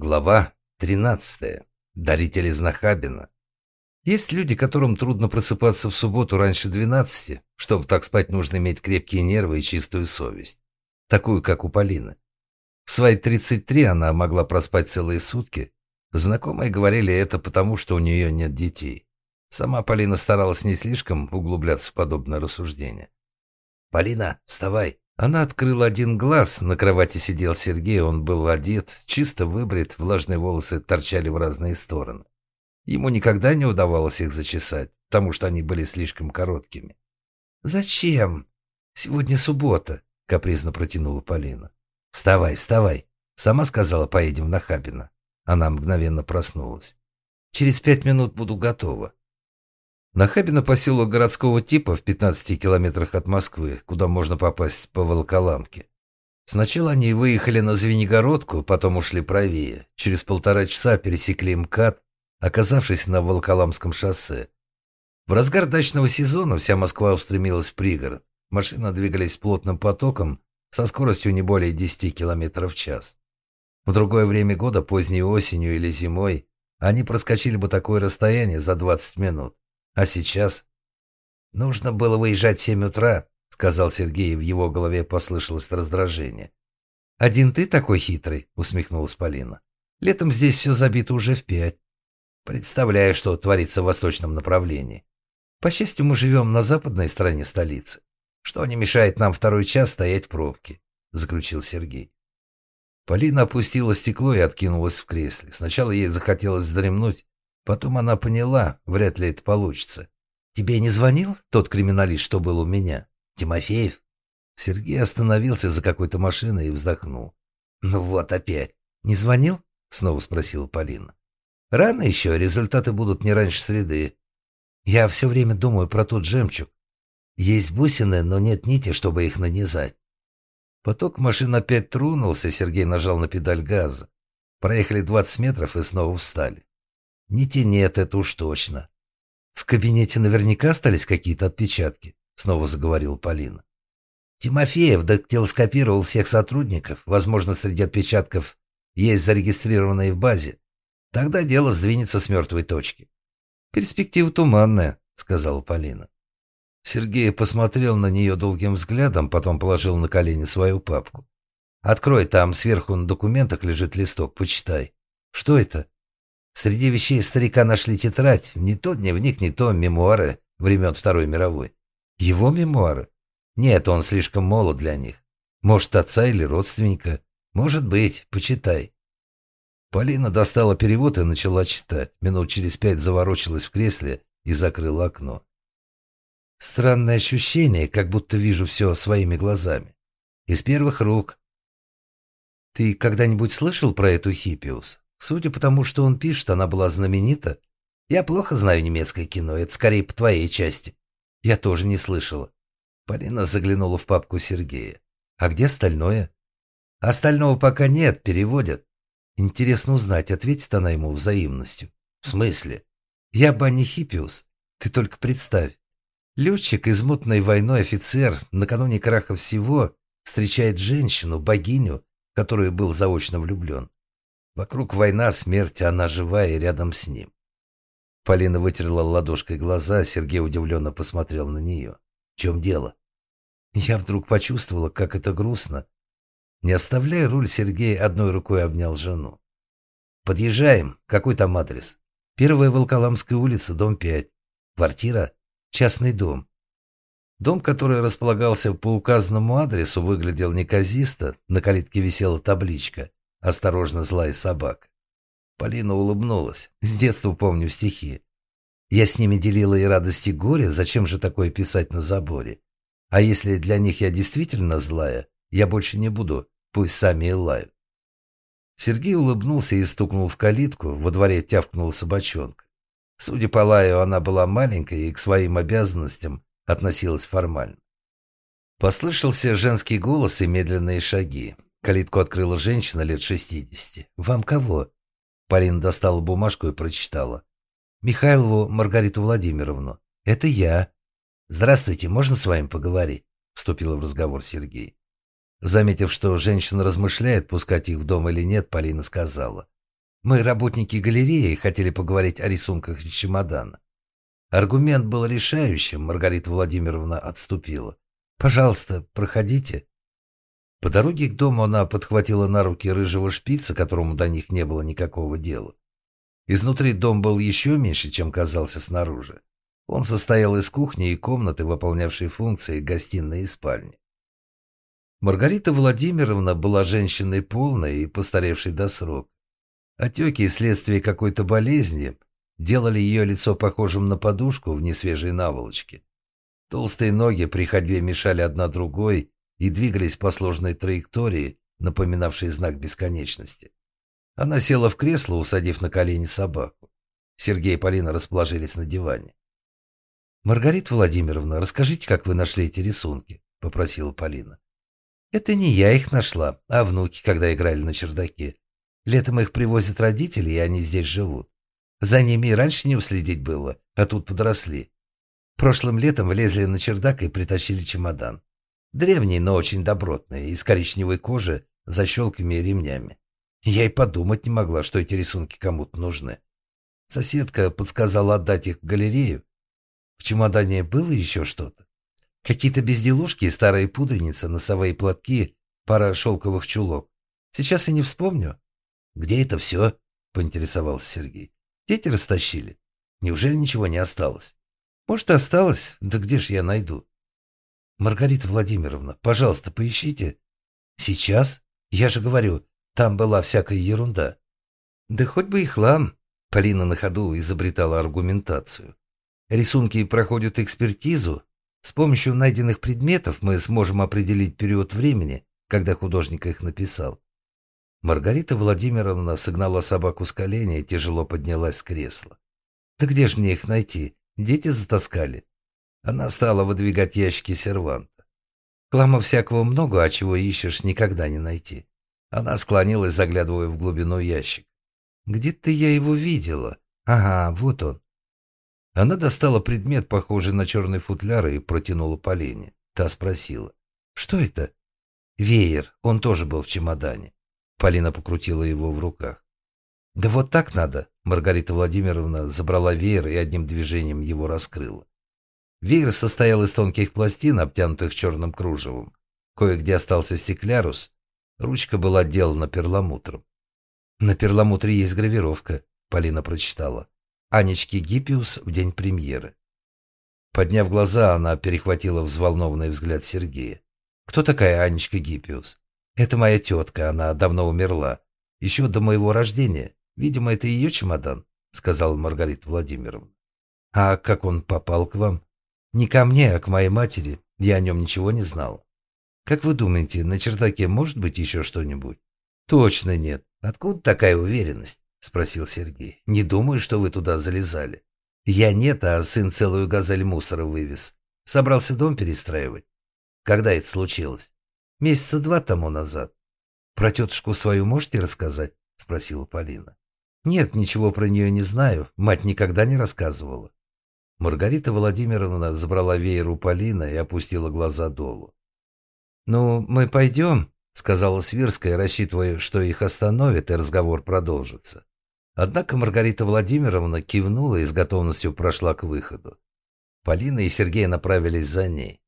Глава 13. Даритель из Нахабина. Есть люди, которым трудно просыпаться в субботу раньше 12. Чтобы так спать, нужно иметь крепкие нервы и чистую совесть. Такую, как у Полины. В свои 33 она могла проспать целые сутки. Знакомые говорили это потому, что у нее нет детей. Сама Полина старалась не слишком углубляться в подобное рассуждение. «Полина, вставай!» Она открыла один глаз, на кровати сидел Сергей, он был одет, чисто выбрит, влажные волосы торчали в разные стороны. Ему никогда не удавалось их зачесать, потому что они были слишком короткими. «Зачем? Сегодня суббота», — капризно протянула Полина. «Вставай, вставай!» Сама сказала, поедем в Нахабино. Она мгновенно проснулась. «Через пять минут буду готова». Нахабино поселок городского типа в 15 километрах от Москвы, куда можно попасть по Волоколамке. Сначала они выехали на Звенигородку, потом ушли правее. Через полтора часа пересекли МКАД, оказавшись на Волоколамском шоссе. В разгар дачного сезона вся Москва устремилась в пригород. Машины двигались плотным потоком со скоростью не более 10 км в час. В другое время года, поздней осенью или зимой, они проскочили бы такое расстояние за 20 минут. А сейчас? Нужно было выезжать в семь утра, сказал Сергей, и в его голове послышалось раздражение. «Один ты такой хитрый», — усмехнулась Полина. «Летом здесь все забито уже в пять. Представляю, что творится в восточном направлении. По счастью, мы живем на западной стороне столицы. Что не мешает нам второй час стоять в пробке», — заключил Сергей. Полина опустила стекло и откинулась в кресле. Сначала ей захотелось вздремнуть, Потом она поняла, вряд ли это получится. «Тебе не звонил тот криминалист, что был у меня? Тимофеев?» Сергей остановился за какой-то машиной и вздохнул. «Ну вот опять. Не звонил?» — снова спросила Полина. «Рано еще, результаты будут не раньше среды. Я все время думаю про тот жемчуг. Есть бусины, но нет нити, чтобы их нанизать». Поток машин опять тронулся, Сергей нажал на педаль газа. Проехали 20 метров и снова встали. Нити нет, это уж точно. В кабинете наверняка остались какие-то отпечатки, снова заговорила Полина. Тимофеев дактилоскопировал всех сотрудников, возможно, среди отпечатков есть зарегистрированные в базе. Тогда дело сдвинется с мертвой точки. Перспектива туманная, сказала Полина. Сергей посмотрел на нее долгим взглядом, потом положил на колени свою папку. «Открой, там сверху на документах лежит листок, почитай. Что это?» Среди вещей старика нашли тетрадь, не то дневник, не то мемуары времен Второй мировой. Его мемуары? Нет, он слишком молод для них. Может, отца или родственника? Может быть, почитай. Полина достала перевод и начала читать. Минут через пять заворочилась в кресле и закрыла окно. Странное ощущение, как будто вижу все своими глазами. Из первых рук. Ты когда-нибудь слышал про эту Хиппиус? Судя по тому, что он пишет, она была знаменита. Я плохо знаю немецкое кино, это скорее по твоей части. Я тоже не слышала. Полина заглянула в папку Сергея. А где остальное? Остального пока нет, переводят. Интересно узнать, ответит она ему взаимностью. В смысле? Я Банни Хиппиус. Ты только представь. Летчик, измутной войной офицер, накануне краха всего, встречает женщину, богиню, в которую был заочно влюблен. Вокруг война, смерть, а она живая рядом с ним. Полина вытерла ладошкой глаза, Сергей удивленно посмотрел на нее. В чем дело? Я вдруг почувствовала, как это грустно. Не оставляя руль, Сергей одной рукой обнял жену. «Подъезжаем. Какой там адрес?» «Первая Волколамская улица, дом 5. Квартира? Частный дом». Дом, который располагался по указанному адресу, выглядел неказисто. На калитке висела табличка Осторожно, злая собака. Полина улыбнулась. С детства помню стихи. Я с ними делила и радость, и горе, зачем же такое писать на заборе? А если для них я действительно злая, я больше не буду, пусть сами и лают. Сергей улыбнулся и стукнул в калитку, во дворе тявкнула собачонка. Судя по лаю, она была маленькой и к своим обязанностям относилась формально. Послышался женский голос и медленные шаги. Калитку открыла женщина лет шестидесяти. «Вам кого?» Полина достала бумажку и прочитала. «Михайлову Маргариту Владимировну. Это я». «Здравствуйте, можно с вами поговорить?» Вступила в разговор Сергей. Заметив, что женщина размышляет, пускать их в дом или нет, Полина сказала. Мы, работники галереи, хотели поговорить о рисунках из чемодана. Аргумент был решающим, Маргарита Владимировна отступила. «Пожалуйста, проходите». По дороге к дому она подхватила на руки рыжего шпица, которому до них не было никакого дела. Изнутри дом был еще меньше, чем казался снаружи. Он состоял из кухни и комнаты, выполнявшей функции гостиной и спальни. Маргарита Владимировна была женщиной полной и постаревшей до срока. Отеки и следствие какой-то болезни делали ее лицо похожим на подушку в несвежей наволочке. Толстые ноги при ходьбе мешали одна другой и двигались по сложной траектории, напоминавшей знак бесконечности. Она села в кресло, усадив на колени собаку. Сергей и Полина расположились на диване. «Маргарита Владимировна, расскажите, как вы нашли эти рисунки?» — попросила Полина. «Это не я их нашла, а внуки, когда играли на чердаке. Летом их привозят родители, и они здесь живут. За ними и раньше не уследить было, а тут подросли. Прошлым летом влезли на чердак и притащили чемодан. Древний, но очень добротный, из коричневой кожи, защелками и ремнями. Я и подумать не могла, что эти рисунки кому-то нужны. Соседка подсказала отдать их в галерею. В чемодане было еще что-то. Какие-то безделушки, старые пудреницы, носовые платки, пара шелковых чулок. Сейчас и не вспомню. «Где это все?» — поинтересовался Сергей. «Дети растащили. Неужели ничего не осталось?» «Может, осталось? Да где ж я найду?» «Маргарита Владимировна, пожалуйста, поищите». «Сейчас? Я же говорю, там была всякая ерунда. Да хоть бы и хлам. Полина на ходу изобретала аргументацию. Рисунки проходят экспертизу. С помощью найденных предметов мы сможем определить период времени, когда художник их написал. Маргарита Владимировна согнала собаку с колени и тяжело поднялась с кресла. «Да где же мне их найти? Дети затаскали». Она стала выдвигать ящики серванта. Хлама всякого много, а чего ищешь, никогда не найти. Она склонилась, заглядывая в глубину ящик. «Где-то я его видела. Ага, вот он». Она достала предмет, похожий на черный футляр, и протянула Полине. Та спросила. «Что это?» «Веер. Он тоже был в чемодане». Полина покрутила его в руках. «Да вот так надо!» Маргарита Владимировна забрала веер и одним движением его раскрыла. Веер состоял из тонких пластин, обтянутых черным кружевом. Кое-где остался стеклярус, Ручка была отделана перламутром. «На перламутре есть гравировка», — Полина прочитала. «Анечки Гиппиус в день премьеры». Подняв глаза, она перехватила взволнованный взгляд Сергея. «Кто такая Анечка Гиппиус?» «Это моя тетка, она давно умерла. Еще до моего рождения. Видимо, это ее чемодан», — сказала Маргарита Владимировна. «А как он попал к вам?» «Не ко мне, а к моей матери. Я о нем ничего не знал». Как вы думаете, на чердаке может быть еще что-нибудь? Точно нет. Откуда такая уверенность? Спросил Сергей. Не думаю, что вы туда залезали. Я нет, а сын целую газель мусора вывез. Собрался дом перестраивать. Когда это случилось? Месяца два тому назад. Про тетушку свою можете рассказать? Спросила Полина. Нет, ничего про нее не знаю. Мать никогда не рассказывала. Маргарита Владимировна забрала веер у Полины и опустила глаза долу. «Ну, мы пойдем», — сказала Свирская, рассчитывая, что их остановит и разговор продолжится. Однако Маргарита Владимировна кивнула и с готовностью прошла к выходу. Полина и Сергей направились за ней.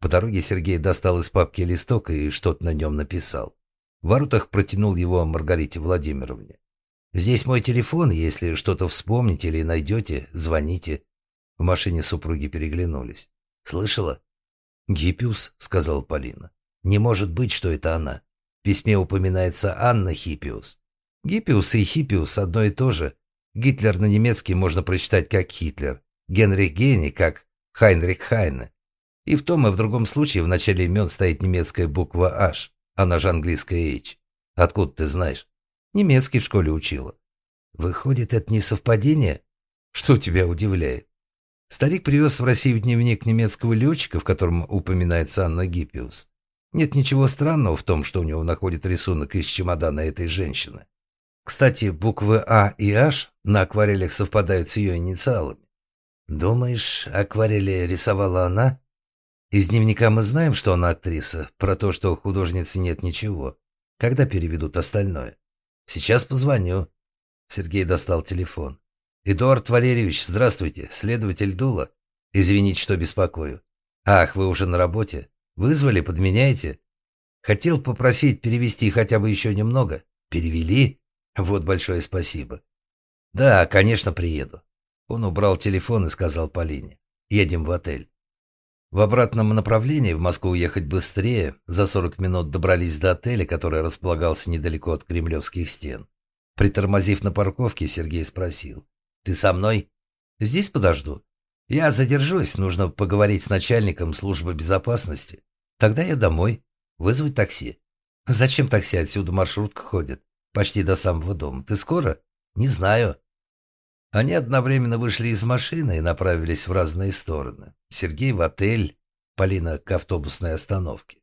По дороге Сергей достал из папки листок и что-то на нем написал. В воротах протянул его Маргарите Владимировне. «Здесь мой телефон, если что-то вспомните или найдете, звоните». В машине супруги переглянулись. «Слышала?» «Гиппиус», — сказала Полина. Не может быть, что это она. В письме упоминается Анна Хиппиус. Гиппиус и Хиппиус одно и то же. Гитлер на немецкий можно прочитать как Хитлер. Генрих Гейни как Хайнрих Хайне. И в том и в другом случае в начале имен стоит немецкая буква H, она же английская H. Откуда ты знаешь? Немецкий в школе учила. Выходит, это не совпадение? Что тебя удивляет? Старик привез в Россию дневник немецкого летчика, в котором упоминается Анна Гиппиус. Нет ничего странного в том, что у него находит рисунок из чемодана этой женщины. Кстати, буквы А и H на акварелях совпадают с ее инициалами. Думаешь, акварели рисовала она? Из дневника мы знаем, что она актриса, про то, что художницы нет ничего. Когда переведут остальное? Сейчас позвоню. Сергей достал телефон. «Эдуард Валерьевич, здравствуйте. Следователь Дула. Извините, что беспокою. Ах, вы уже на работе. Вызвали, подменяете? Хотел попросить перевести хотя бы еще немного. Перевели? Вот большое спасибо. Да, конечно, приеду. Он убрал телефон и сказал Полине. Едем в отель. В обратном направлении в Москву ехать быстрее. За 40 минут добрались до отеля, который располагался недалеко от кремлевских стен. Притормозив на парковке, Сергей спросил. «Ты со мной?» «Здесь подожду». «Я задержусь, нужно поговорить с начальником службы безопасности. Тогда я домой. Вызвать такси». «Зачем такси? Отсюда маршрутка ходит. Почти до самого дома. Ты скоро?» «Не знаю». Они одновременно вышли из машины и направились в разные стороны. Сергей в отель, Полина к автобусной остановке.